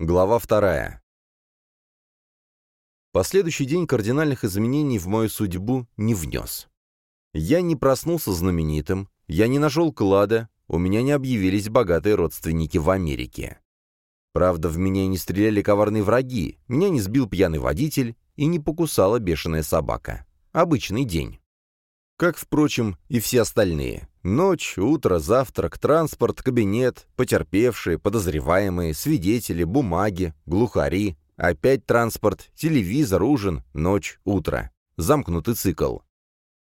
Глава вторая. Последующий день кардинальных изменений в мою судьбу не внес. Я не проснулся знаменитым, я не нашел клада, у меня не объявились богатые родственники в Америке. Правда, в меня не стреляли коварные враги, меня не сбил пьяный водитель и не покусала бешеная собака. Обычный день. Как, впрочем, и все остальные. Ночь, утро, завтрак, транспорт, кабинет, потерпевшие, подозреваемые, свидетели, бумаги, глухари, опять транспорт, телевизор, ужин, ночь, утро. Замкнутый цикл.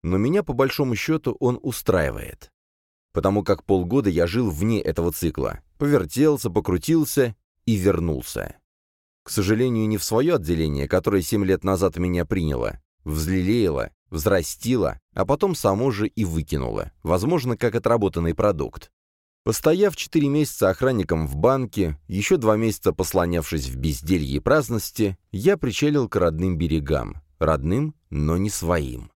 Но меня, по большому счету, он устраивает. Потому как полгода я жил вне этого цикла. Повертелся, покрутился и вернулся. К сожалению, не в свое отделение, которое семь лет назад меня приняло, взлелеяло, взрастила, а потом само же и выкинула, возможно, как отработанный продукт. Постояв четыре месяца охранником в банке, еще два месяца послонявшись в безделье и праздности, я причалил к родным берегам. Родным, но не своим.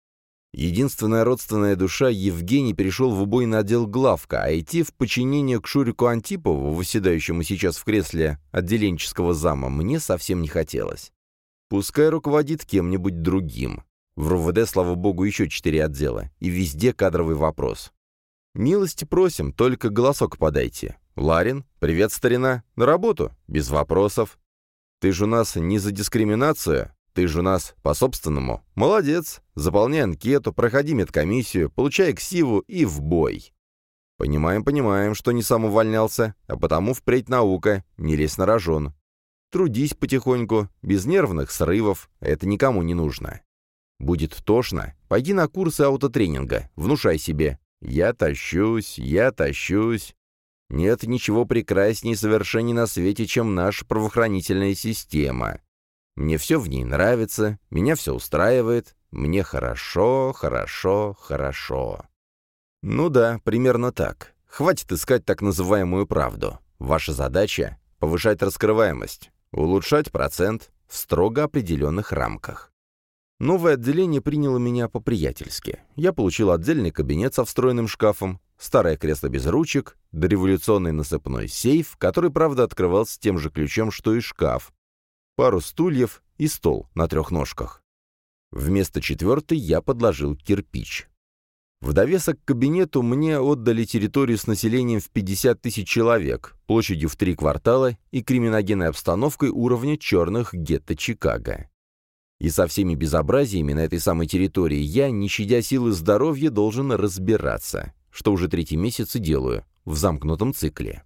Единственная родственная душа Евгений перешел в убойный отдел главка, а идти в подчинение к Шурику Антипову, восседающему сейчас в кресле отделенческого зама, мне совсем не хотелось. Пускай руководит кем-нибудь другим. В РУВД, слава богу, еще четыре отдела, и везде кадровый вопрос. «Милости просим, только голосок подайте. Ларин, привет, старина, на работу, без вопросов. Ты же у нас не за дискриминацию, ты же у нас по-собственному. Молодец, заполняй анкету, проходи медкомиссию, получай ксиву и в бой». Понимаем, понимаем, что не сам увольнялся, а потому впредь наука, не лезь на рожон. Трудись потихоньку, без нервных срывов, это никому не нужно. Будет тошно? Пойди на курсы аутотренинга, внушай себе. Я тащусь, я тащусь. Нет ничего прекраснее и совершенней на свете, чем наша правоохранительная система. Мне все в ней нравится, меня все устраивает, мне хорошо, хорошо, хорошо. Ну да, примерно так. Хватит искать так называемую правду. Ваша задача — повышать раскрываемость, улучшать процент в строго определенных рамках. Новое отделение приняло меня по-приятельски. Я получил отдельный кабинет со встроенным шкафом, старое кресло без ручек, дореволюционный насыпной сейф, который, правда, открывался тем же ключом, что и шкаф, пару стульев и стол на трех ножках. Вместо четвертой я подложил кирпич. В довесок к кабинету мне отдали территорию с населением в 50 тысяч человек, площадью в три квартала и криминогенной обстановкой уровня черных гетто Чикаго. И со всеми безобразиями на этой самой территории я, не щадя силы здоровья, должен разбираться, что уже третий месяц и делаю, в замкнутом цикле.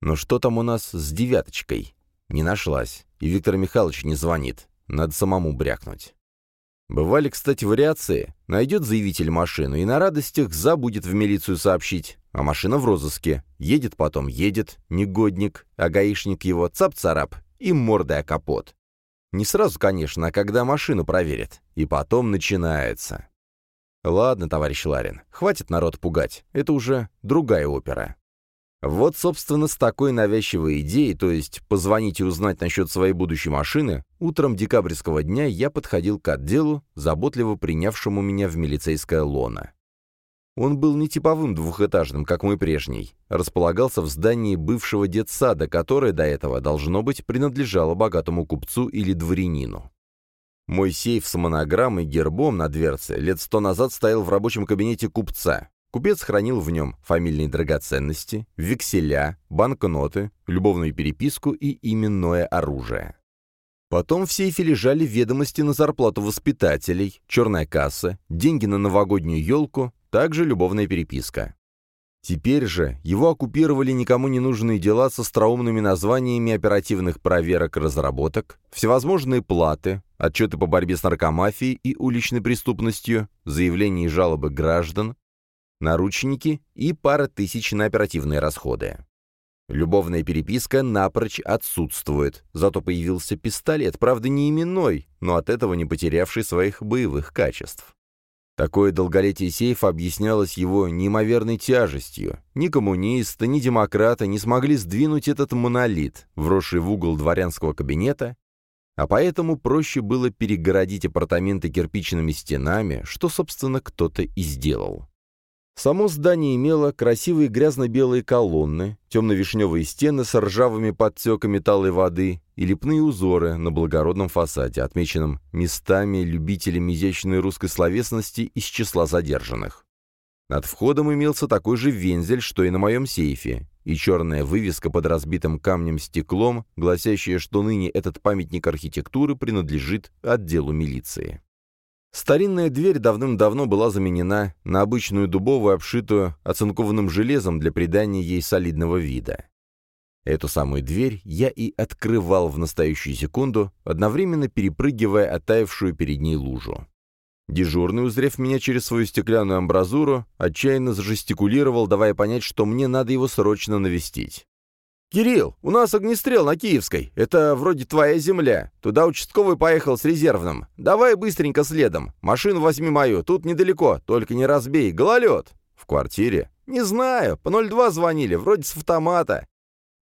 Но что там у нас с девяточкой? Не нашлась, и Виктор Михайлович не звонит. Надо самому брякнуть. Бывали, кстати, вариации. Найдет заявитель машину и на радостях забудет в милицию сообщить. А машина в розыске. Едет потом, едет, негодник, а гаишник его цап-царап и мордой о капот. Не сразу, конечно, а когда машину проверят. И потом начинается. Ладно, товарищ Ларин, хватит народ пугать. Это уже другая опера. Вот, собственно, с такой навязчивой идеей, то есть позвонить и узнать насчет своей будущей машины, утром декабрьского дня я подходил к отделу, заботливо принявшему меня в милицейское лоно. Он был не типовым двухэтажным, как мой прежний. Располагался в здании бывшего детсада, которое до этого, должно быть, принадлежало богатому купцу или дворянину. Мой сейф с монограммой гербом на дверце лет сто назад стоял в рабочем кабинете купца. Купец хранил в нем фамильные драгоценности, векселя, банкноты, любовную переписку и именное оружие. Потом в сейфе лежали ведомости на зарплату воспитателей, черная касса, деньги на новогоднюю елку, также любовная переписка. Теперь же его оккупировали никому не нужные дела с остроумными названиями оперативных проверок разработок, всевозможные платы, отчеты по борьбе с наркомафией и уличной преступностью, заявления и жалобы граждан, наручники и пара тысяч на оперативные расходы. Любовная переписка напрочь отсутствует, зато появился пистолет, правда не именной, но от этого не потерявший своих боевых качеств. Такое долголетие сейфа объяснялось его неимоверной тяжестью. Ни коммунисты, ни демократы не смогли сдвинуть этот монолит, вросший в угол дворянского кабинета, а поэтому проще было перегородить апартаменты кирпичными стенами, что, собственно, кто-то и сделал. Само здание имело красивые грязно-белые колонны, темно-вишневые стены с ржавыми подтеками талой воды и лепные узоры на благородном фасаде, отмеченном местами любителями изящной русской словесности из числа задержанных. Над входом имелся такой же вензель, что и на моем сейфе, и черная вывеска под разбитым камнем стеклом, гласящая, что ныне этот памятник архитектуры принадлежит отделу милиции. Старинная дверь давным-давно была заменена на обычную дубовую, обшитую оцинкованным железом для придания ей солидного вида. Эту самую дверь я и открывал в настоящую секунду, одновременно перепрыгивая оттаившую перед ней лужу. Дежурный, узрев меня через свою стеклянную амбразуру, отчаянно зажестикулировал, давая понять, что мне надо его срочно навестить. «Кирилл, у нас огнестрел на Киевской. Это вроде твоя земля. Туда участковый поехал с резервным. Давай быстренько следом. Машину возьми мою, тут недалеко, только не разбей. Гололед». «В квартире?» «Не знаю. По 02 звонили, вроде с автомата.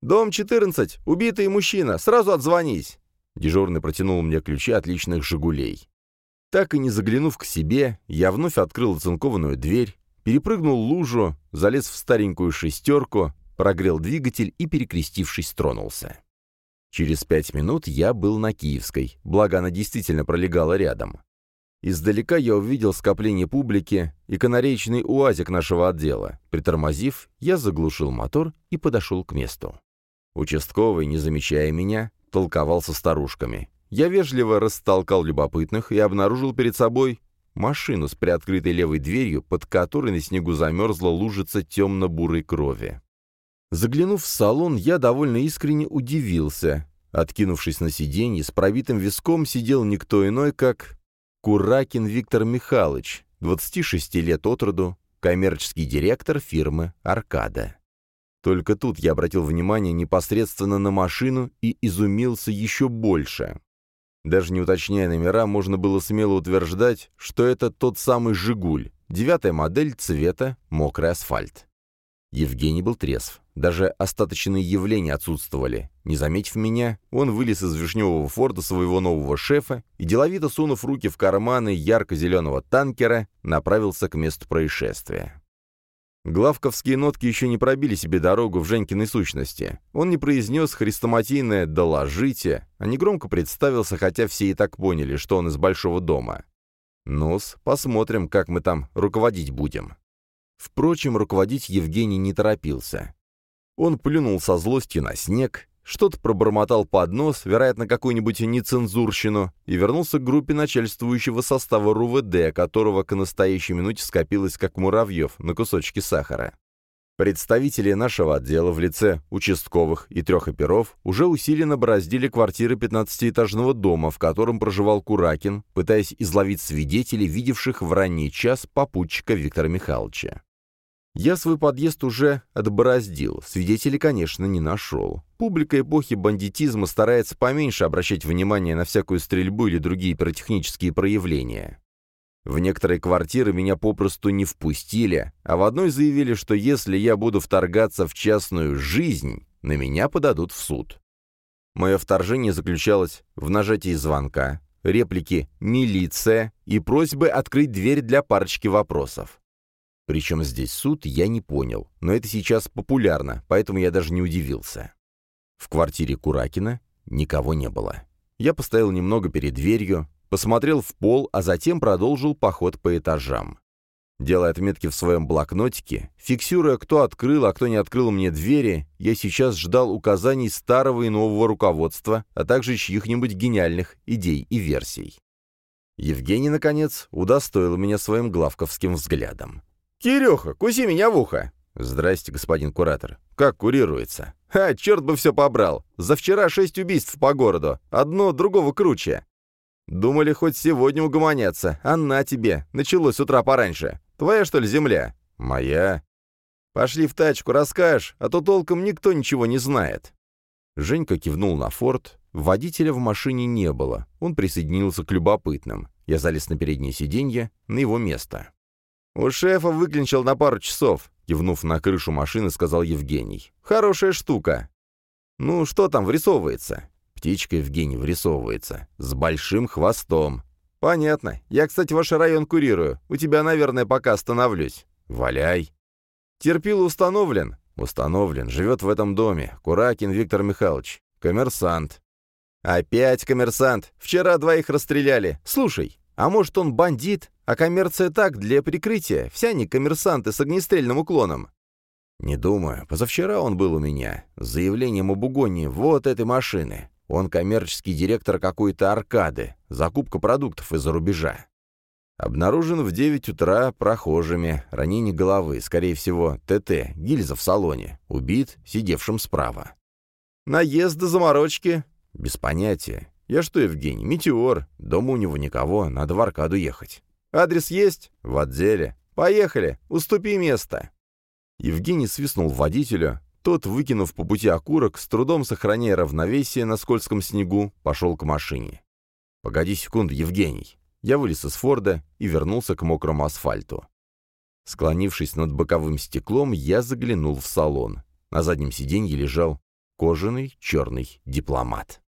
Дом 14, убитый мужчина. Сразу отзвонись». Дежурный протянул мне ключи от личных «Жигулей». Так и не заглянув к себе, я вновь открыл оцинкованную дверь, перепрыгнул лужу, залез в старенькую шестерку, прогрел двигатель и, перекрестившись, тронулся. Через пять минут я был на Киевской, благо она действительно пролегала рядом. Издалека я увидел скопление публики и канареечный уазик нашего отдела. Притормозив, я заглушил мотор и подошел к месту. Участковый, не замечая меня, толковал со старушками. Я вежливо растолкал любопытных и обнаружил перед собой машину с приоткрытой левой дверью, под которой на снегу замерзла лужица темно-бурой крови. Заглянув в салон, я довольно искренне удивился. Откинувшись на сиденье, с пробитым виском сидел никто иной, как Куракин Виктор Михайлович, 26 лет от роду, коммерческий директор фирмы «Аркада». Только тут я обратил внимание непосредственно на машину и изумился еще больше. Даже не уточняя номера, можно было смело утверждать, что это тот самый «Жигуль», девятая модель цвета «Мокрый асфальт». Евгений был трезв. Даже остаточные явления отсутствовали. Не заметив меня, он вылез из вишневого форта своего нового шефа и, деловито сунув руки в карманы ярко-зеленого танкера, направился к месту происшествия. Главковские нотки еще не пробили себе дорогу в Женькиной сущности. Он не произнес хрестоматийное «доложите», а негромко представился, хотя все и так поняли, что он из большого дома. «Ну-с, посмотрим, как мы там руководить будем». Впрочем, руководить Евгений не торопился. Он плюнул со злостью на снег, что-то пробормотал под нос, вероятно, какую-нибудь нецензурщину, и вернулся к группе начальствующего состава РУВД, которого к настоящей минуте скопилось как муравьев на кусочки сахара. Представители нашего отдела в лице участковых и трех оперов уже усиленно бороздили квартиры 15-этажного дома, в котором проживал Куракин, пытаясь изловить свидетелей, видевших в ранний час попутчика Виктора Михайловича. Я свой подъезд уже отбороздил, свидетелей, конечно, не нашел. Публика эпохи бандитизма старается поменьше обращать внимание на всякую стрельбу или другие пиротехнические проявления. В некоторые квартиры меня попросту не впустили, а в одной заявили, что если я буду вторгаться в частную жизнь, на меня подадут в суд. Мое вторжение заключалось в нажатии звонка, реплики «милиция» и просьбы открыть дверь для парочки вопросов. Причем здесь суд, я не понял, но это сейчас популярно, поэтому я даже не удивился. В квартире Куракина никого не было. Я постоял немного перед дверью, посмотрел в пол, а затем продолжил поход по этажам. Делая отметки в своем блокнотике, фиксируя, кто открыл, а кто не открыл мне двери, я сейчас ждал указаний старого и нового руководства, а также чьих-нибудь гениальных идей и версий. Евгений, наконец, удостоил меня своим главковским взглядом. «Кирюха, куси меня в ухо!» «Здрасте, господин куратор. Как курируется?» «Ха, черт бы все побрал! За вчера шесть убийств по городу, одно другого круче!» «Думали, хоть сегодня угомоняться, а на тебе! Началось с утра пораньше. Твоя, что ли, земля?» «Моя». «Пошли в тачку, расскажешь, а то толком никто ничего не знает». Женька кивнул на форт. Водителя в машине не было. Он присоединился к любопытным. Я залез на переднее сиденье, на его место. «У шефа выклинчил на пару часов», — кивнув на крышу машины, сказал Евгений. «Хорошая штука». «Ну, что там врисовывается?» Птичка Евгений врисовывается. С большим хвостом. «Понятно. Я, кстати, ваш район курирую. У тебя, наверное, пока остановлюсь». «Валяй». «Терпил установлен?» «Установлен. Живет в этом доме. Куракин Виктор Михайлович. Коммерсант». «Опять коммерсант. Вчера двоих расстреляли. Слушай, а может он бандит, а коммерция так, для прикрытия? Вся не коммерсанты с огнестрельным уклоном». «Не думаю. Позавчера он был у меня. С заявлением об угоне вот этой машины. Он коммерческий директор какой-то аркады. Закупка продуктов из-за рубежа. Обнаружен в 9 утра прохожими. Ранение головы, скорее всего, ТТ, гильза в салоне. Убит, сидевшим справа. Наезды, заморочки? Без понятия. Я что, Евгений, метеор. Дома у него никого, надо в Аркаду ехать. Адрес есть? В отделе. Поехали, уступи место. Евгений свистнул водителю. Тот, выкинув по пути окурок, с трудом сохраняя равновесие на скользком снегу, пошел к машине. «Погоди секунду, Евгений». Я вылез из Форда и вернулся к мокрому асфальту. Склонившись над боковым стеклом, я заглянул в салон. На заднем сиденье лежал кожаный черный дипломат.